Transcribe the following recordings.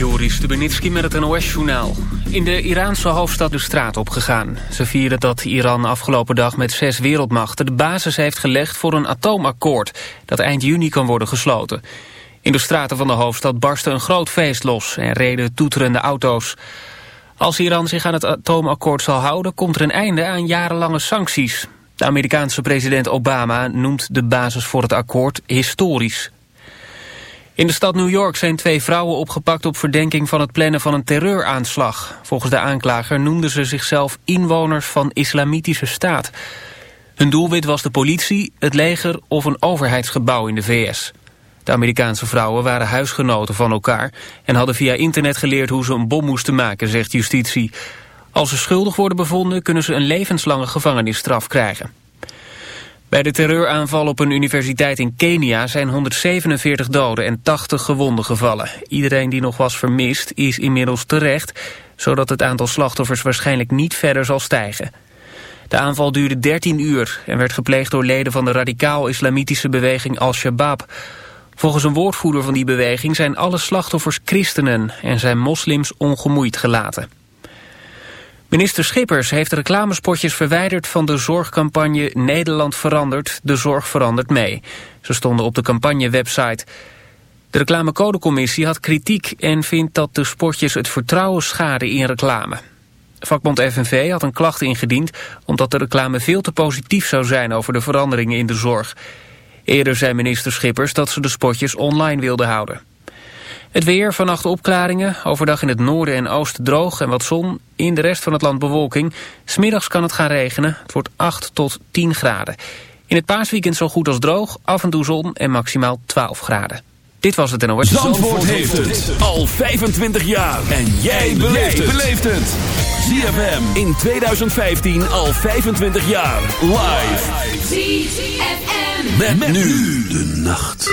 Joris Stubenitski met het NOS-journaal. In de Iraanse hoofdstad de straat opgegaan. Ze vieren dat Iran afgelopen dag met zes wereldmachten... de basis heeft gelegd voor een atoomakkoord... dat eind juni kan worden gesloten. In de straten van de hoofdstad barstte een groot feest los... en reden toeterende auto's. Als Iran zich aan het atoomakkoord zal houden... komt er een einde aan jarenlange sancties. De Amerikaanse president Obama noemt de basis voor het akkoord historisch. In de stad New York zijn twee vrouwen opgepakt op verdenking van het plannen van een terreuraanslag. Volgens de aanklager noemden ze zichzelf inwoners van islamitische staat. Hun doelwit was de politie, het leger of een overheidsgebouw in de VS. De Amerikaanse vrouwen waren huisgenoten van elkaar... en hadden via internet geleerd hoe ze een bom moesten maken, zegt justitie. Als ze schuldig worden bevonden kunnen ze een levenslange gevangenisstraf krijgen. Bij de terreuraanval op een universiteit in Kenia zijn 147 doden en 80 gewonden gevallen. Iedereen die nog was vermist is inmiddels terecht, zodat het aantal slachtoffers waarschijnlijk niet verder zal stijgen. De aanval duurde 13 uur en werd gepleegd door leden van de radicaal-islamitische beweging Al-Shabaab. Volgens een woordvoerder van die beweging zijn alle slachtoffers christenen en zijn moslims ongemoeid gelaten. Minister Schippers heeft reclamespotjes verwijderd van de zorgcampagne Nederland verandert, de zorg verandert mee. Ze stonden op de campagnewebsite. De reclamecodecommissie had kritiek en vindt dat de spotjes het vertrouwen schaden in reclame. Vakbond FNV had een klacht ingediend omdat de reclame veel te positief zou zijn over de veranderingen in de zorg. Eerder zei minister Schippers dat ze de spotjes online wilde houden. Het weer, vannacht opklaringen, overdag in het noorden en oosten droog en wat zon. In de rest van het land bewolking. Smiddags kan het gaan regenen. Het wordt 8 tot 10 graden. In het paasweekend zo goed als droog, af en toe zon en maximaal 12 graden. Dit was het NOS. Zandvoort, Zandvoort heeft het al 25 jaar. En jij beleeft het. ZFM in 2015 al 25 jaar. Live. ZFM. Met, nu de nacht.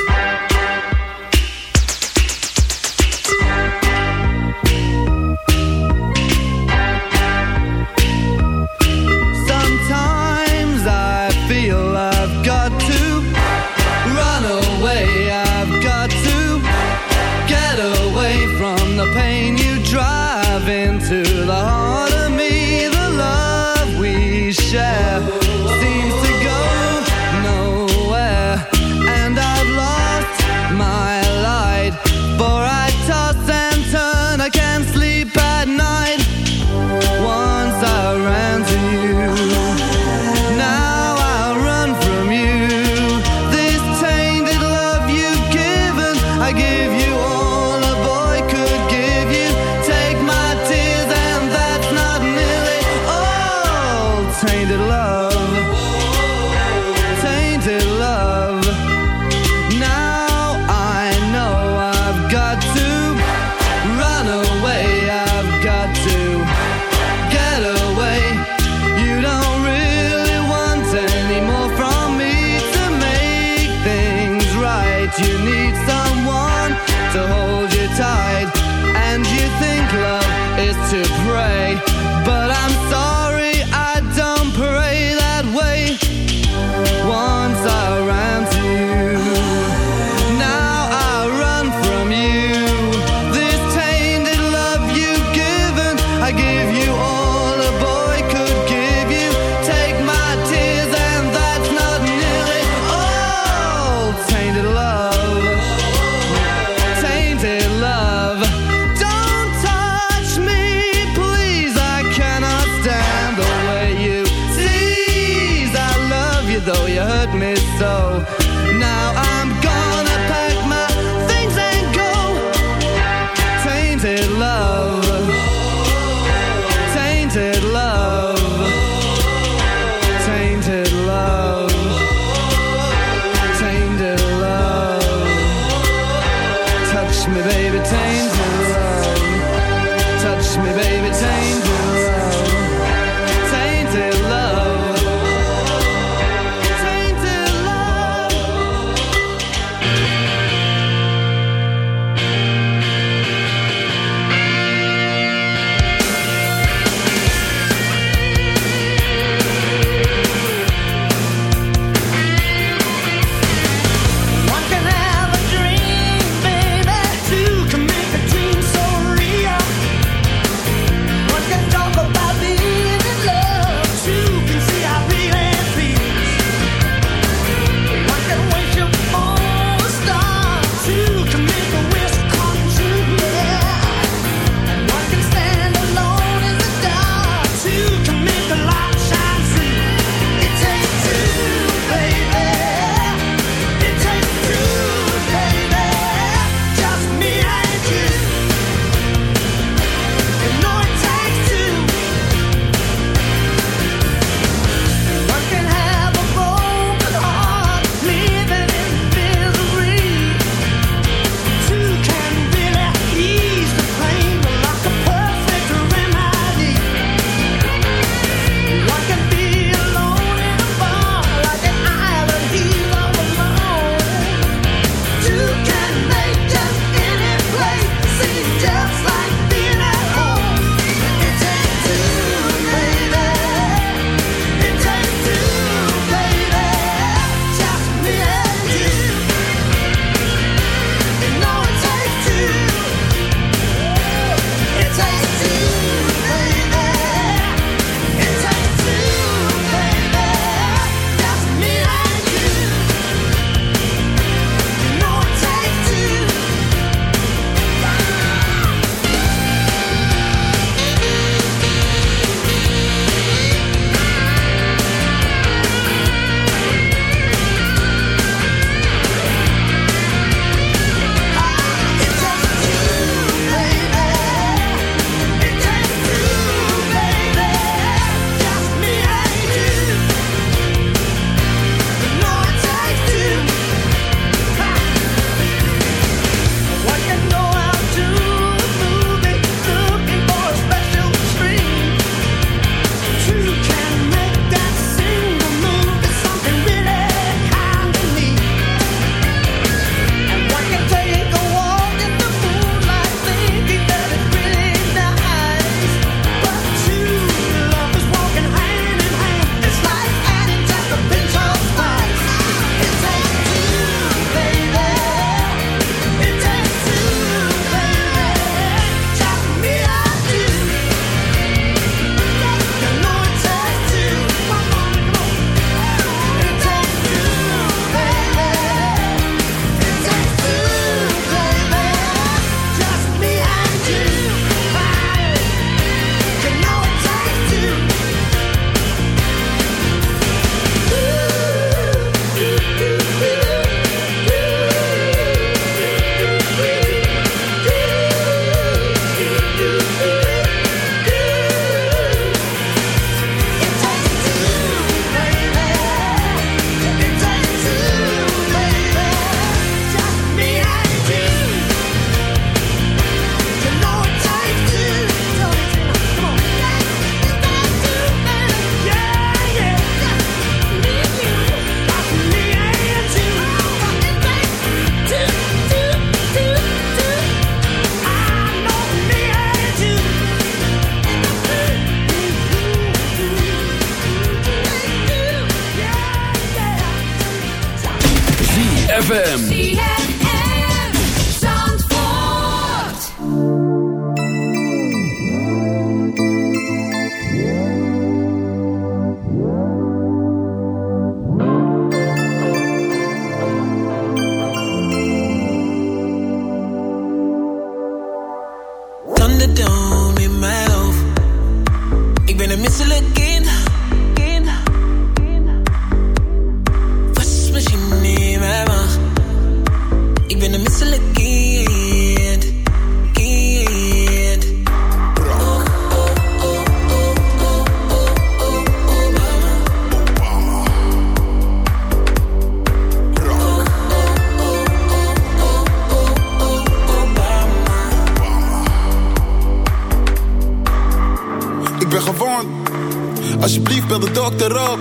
bel de dokter op.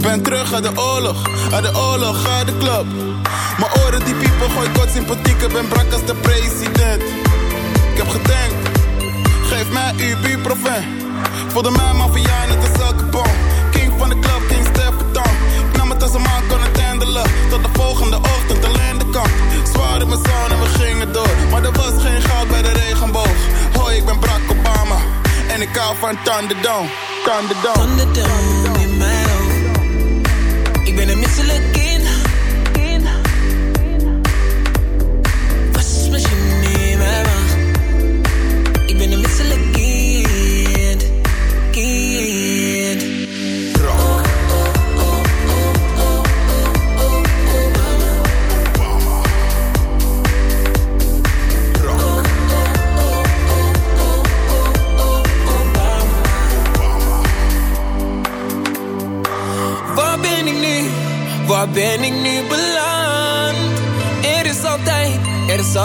Ben terug uit de oorlog, uit de oorlog, uit de club. Mijn oren die piepen, gooi kort sympathieke, ben brak als de president. Ik heb gedenkt, geef mij uw buurproven. Voelde mij maffia in de zakkenbom. King van de club, King Stefan. Ik nam het als een man kon het handelen. Tot de volgende ochtend alleen de kant. Zwaar in mijn zon en we gingen door. Maar er was geen goud bij de regenboog. Hoi, ik ben Barack Obama. En ik hou van Thunderdome. Thunderdome. Ik ben een misselijk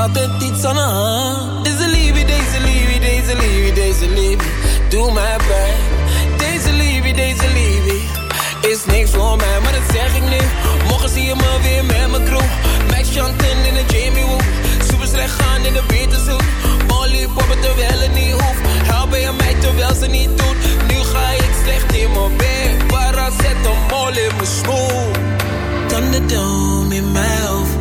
altijd iets aan de hand. Deze liefde, deze liefde, deze liefde, deze liefde, doe mij pijn. Deze liefde, deze liefde, is niks voor mij, maar dat zeg ik nu. Morgen zie je me weer met mijn crew. Max Chanten in de Jamie Woo. Super slecht gaan in de Beatleshoek. Molly poppen terwijl het niet hoeft. bij je mij terwijl ze niet doet. Nu ga ik slecht in mijn bed. Waar zet een mol in mijn smoel. Dan de dom in mijn hoofd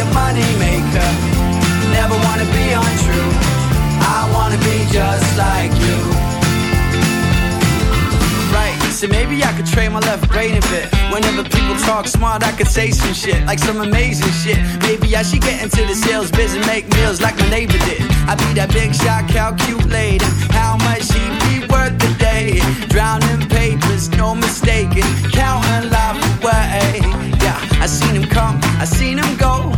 a money maker, never wanna be untrue. I wanna be just like you Right, so maybe I could trade my left brain a bit. Whenever people talk smart, I could say some shit, like some amazing shit. Maybe I should get into the sales biz and make meals like my neighbor did. I'd be that big shot, calculating how much he be worth a day. Drowning papers, no mistaking, counting life away. Yeah, I seen him come, I seen him go.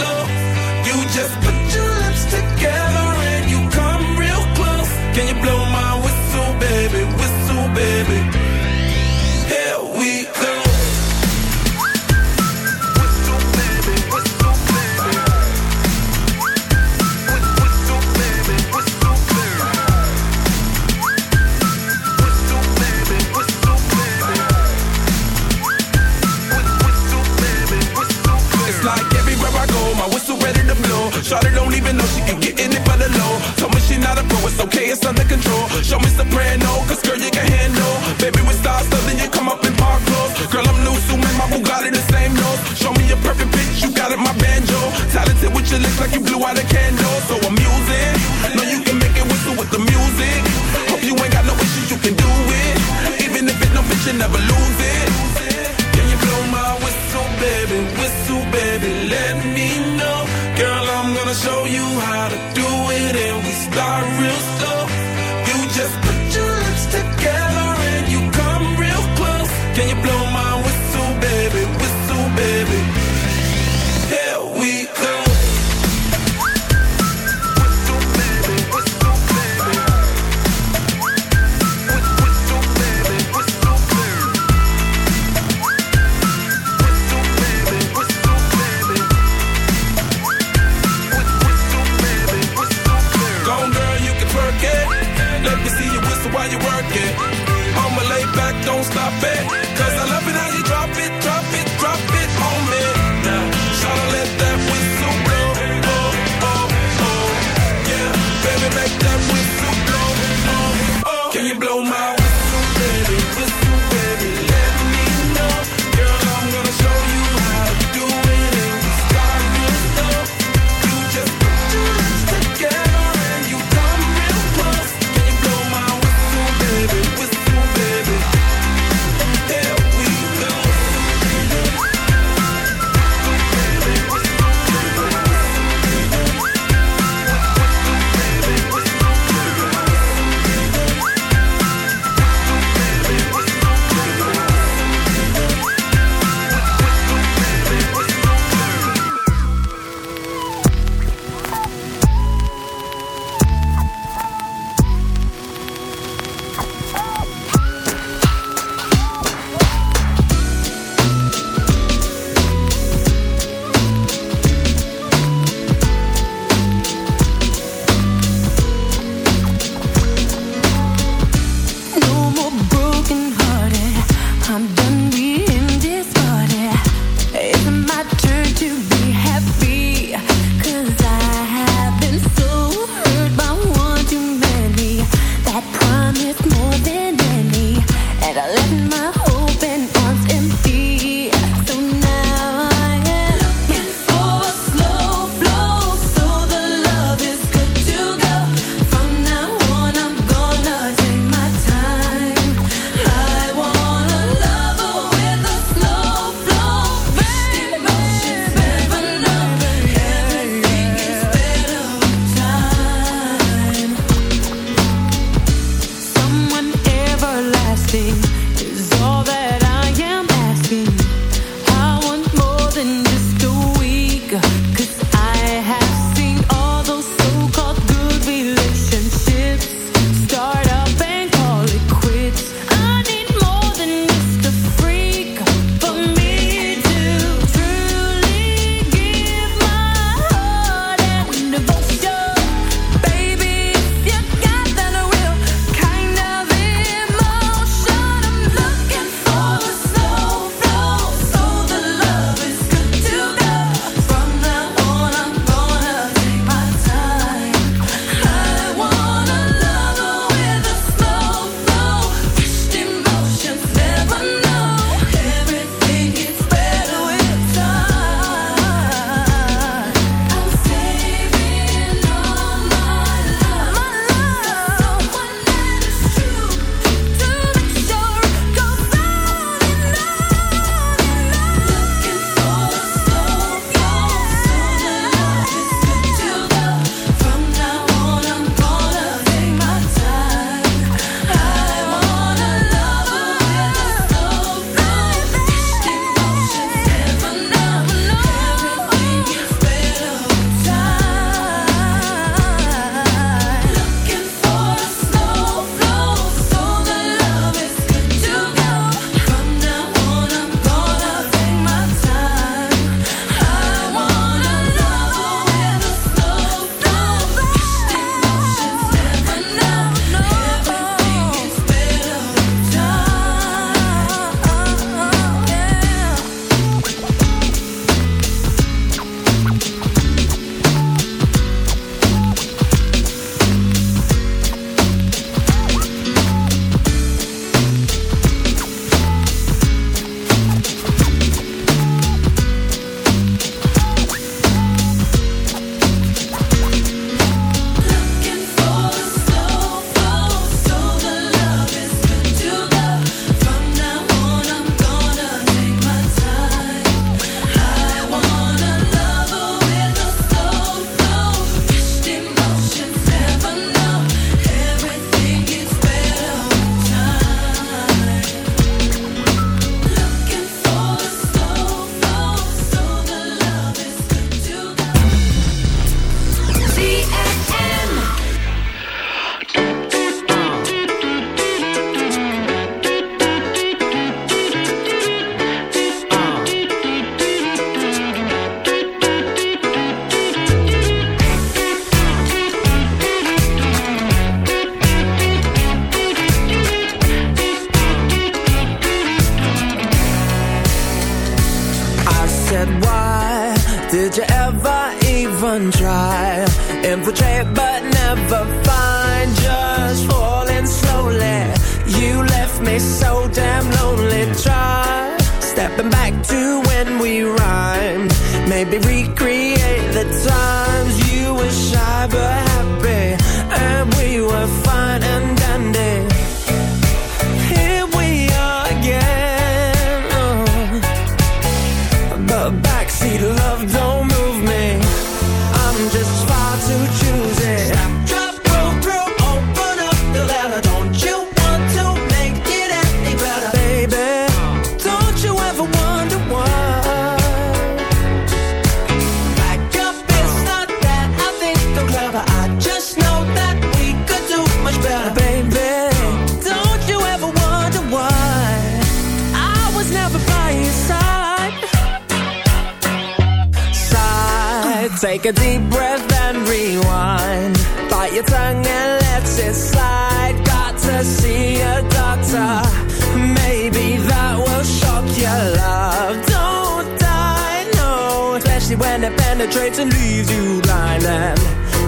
and it penetrates and leaves you blind and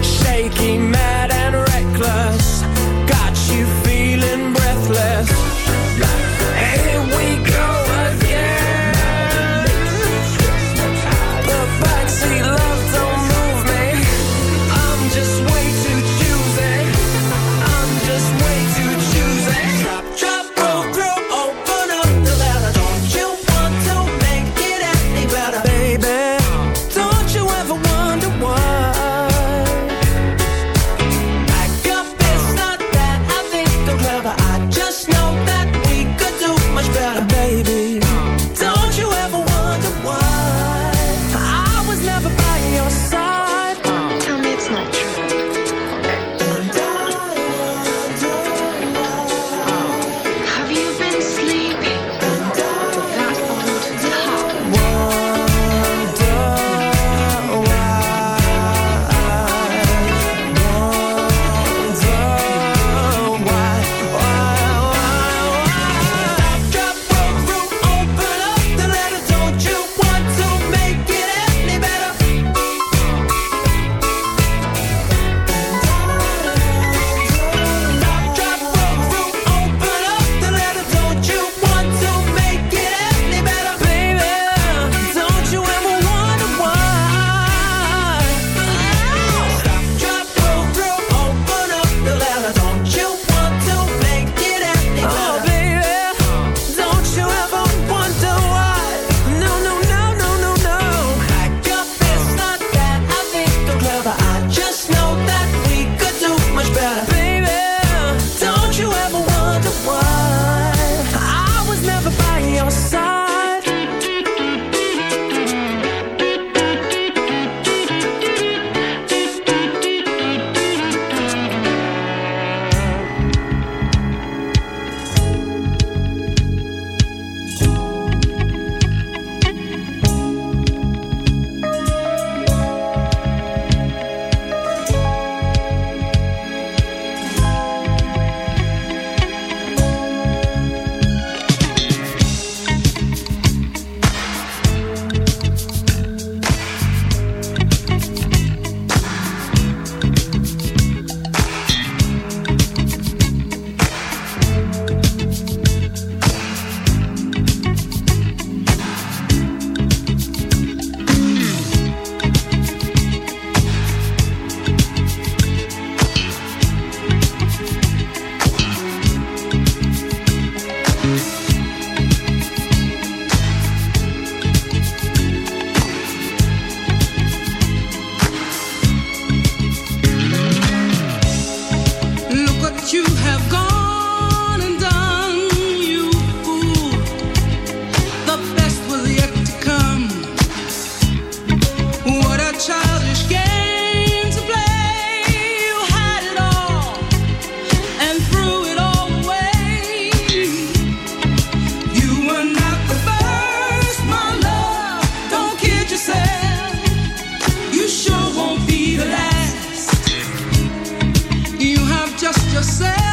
shaking mad and yourself